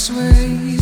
sway way.